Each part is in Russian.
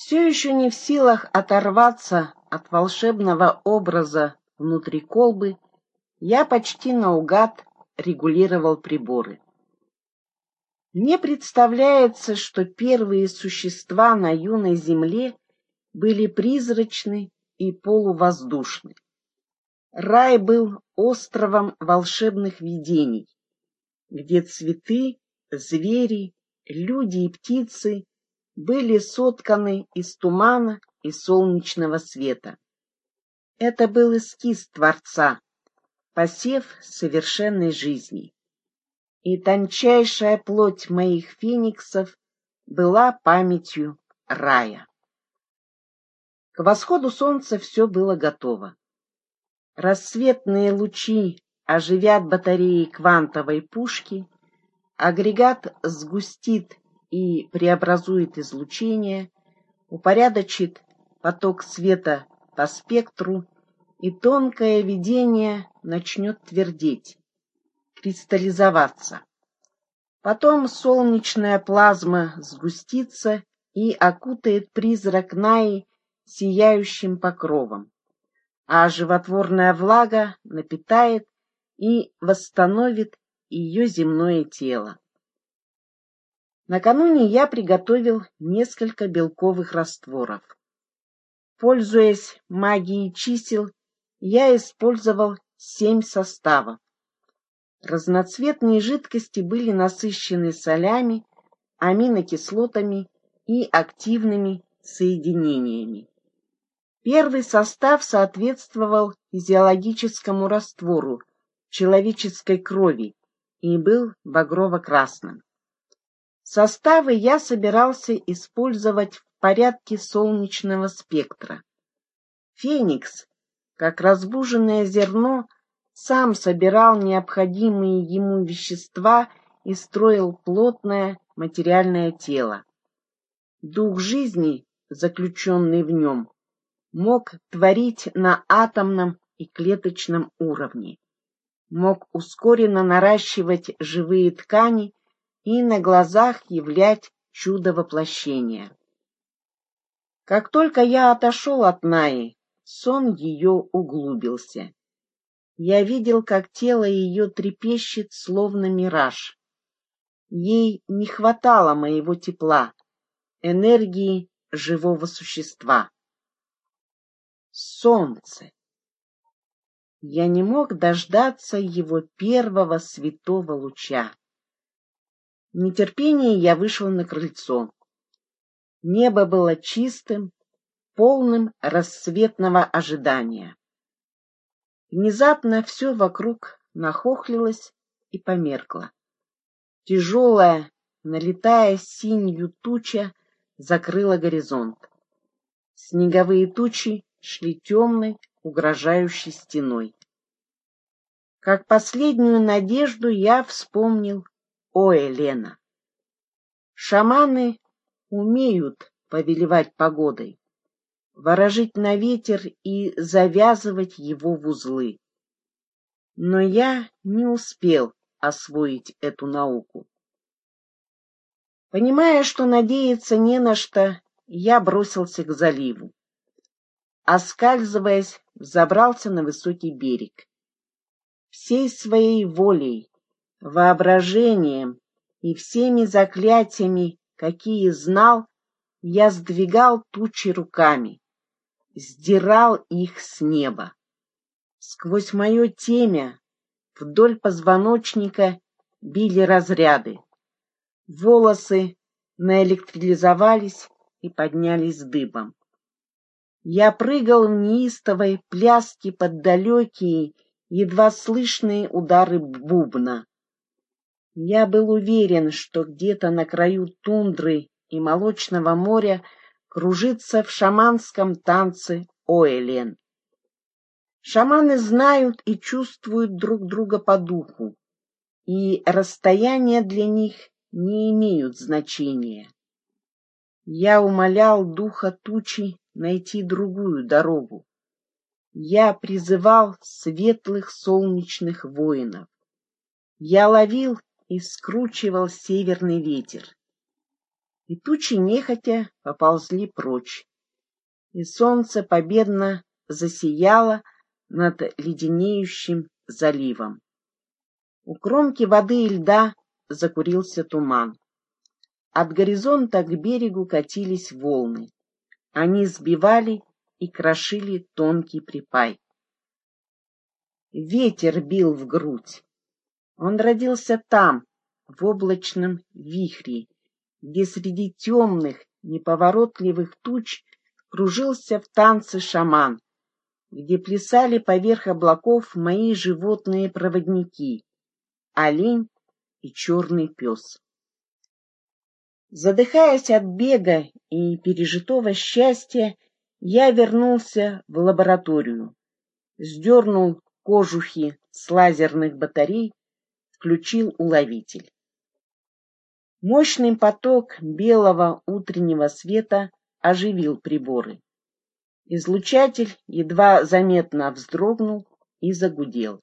Все еще не в силах оторваться от волшебного образа внутри колбы, я почти наугад регулировал приборы. Мне представляется, что первые существа на юной земле были призрачны и полувоздушны. Рай был островом волшебных видений, где цветы, звери, люди и птицы были сотканы из тумана и солнечного света. Это был эскиз Творца, посев совершенной жизни. И тончайшая плоть моих фениксов была памятью рая. К восходу солнца все было готово. Рассветные лучи оживят батареи квантовой пушки, агрегат сгустит и преобразует излучение, упорядочит поток света по спектру, и тонкое видение начнет твердеть, кристаллизоваться. Потом солнечная плазма сгустится и окутает призрак Наи сияющим покровом, а животворная влага напитает и восстановит ее земное тело. Накануне я приготовил несколько белковых растворов. Пользуясь магией чисел, я использовал семь составов. Разноцветные жидкости были насыщены солями, аминокислотами и активными соединениями. Первый состав соответствовал физиологическому раствору человеческой крови и был багрово-красным. Составы я собирался использовать в порядке солнечного спектра. Феникс, как разбуженное зерно, сам собирал необходимые ему вещества и строил плотное материальное тело. Дух жизни, заключенный в нем, мог творить на атомном и клеточном уровне, мог ускоренно наращивать живые ткани и на глазах являть чудо воплощения. Как только я отошел от Наи, сон ее углубился. Я видел, как тело ее трепещет, словно мираж. Ей не хватало моего тепла, энергии живого существа. Солнце. Я не мог дождаться его первого святого луча. В нетерпении я вышел на крыльцо. Небо было чистым, полным рассветного ожидания. Внезапно все вокруг нахохлилось и померкло. Тяжелая, налетая синью туча, закрыла горизонт. Снеговые тучи шли темной, угрожающей стеной. Как последнюю надежду я вспомнил о, Елена! Шаманы умеют повелевать погодой, ворожить на ветер и завязывать его в узлы. Но я не успел освоить эту науку. Понимая, что надеяться не на что, я бросился к заливу. Оскальзываясь, забрался на высокий берег. Всей своей волей, воображением и всеми заклятиями, какие знал, я сдвигал тучи руками, сдирал их с неба. Сквозь мое темя вдоль позвоночника били разряды. Волосы наэлектризовались и поднялись дыбом. Я прыгал в неистовой пляске под далекие, едва слышные удары бубна. Я был уверен, что где-то на краю тундры и молочного моря кружится в шаманском танце Оэлен. Шаманы знают и чувствуют друг друга по духу, и расстояния для них не имеют значения. Я умолял духа тучи найти другую дорогу. Я призывал светлых солнечных воинов. Я ловил и скручивал северный ветер. и тучи нехотя поползли прочь, и солнце победно засияло над леденеющим заливом. У кромки воды и льда закурился туман. От горизонта к берегу катились волны. Они сбивали и крошили тонкий припай. Ветер бил в грудь. Он родился там, в облачном вихре, где среди темных, неповоротливых туч кружился в танце шаман, где плясали поверх облаков мои животные-проводники — олень и черный пес. Задыхаясь от бега и пережитого счастья, я вернулся в лабораторию, сдернул кожухи с лазерных батарей, включил уловитель. Мощный поток белого утреннего света оживил приборы. Излучатель едва заметно вздрогнул и загудел.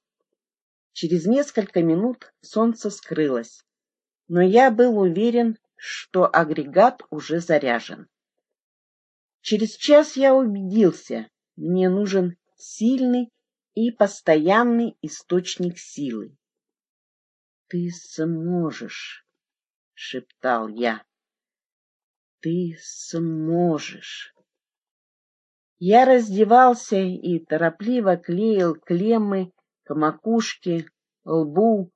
Через несколько минут солнце скрылось, но я был уверен, что агрегат уже заряжен. Через час я убедился, мне нужен сильный и постоянный источник силы. «Ты сможешь», — шептал я. «Ты сможешь». Я раздевался и торопливо клеил клеммы к макушке, лбу,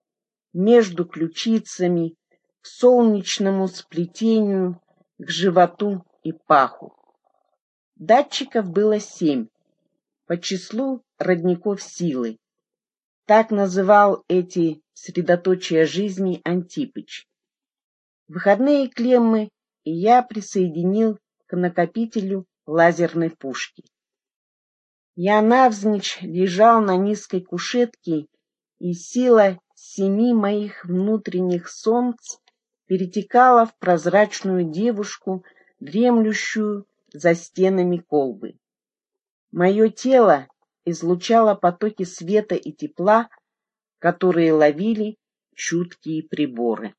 между ключицами, к солнечному сплетению, к животу и паху. Датчиков было семь по числу родников силы. Так называл эти средоточия жизни Антипыч. Выходные клеммы я присоединил к накопителю лазерной пушки. Я навзничь лежал на низкой кушетке, и сила семи моих внутренних солнц перетекала в прозрачную девушку, дремлющую за стенами колбы. Мое тело излучало потоки света и тепла, которые ловили чуткие приборы.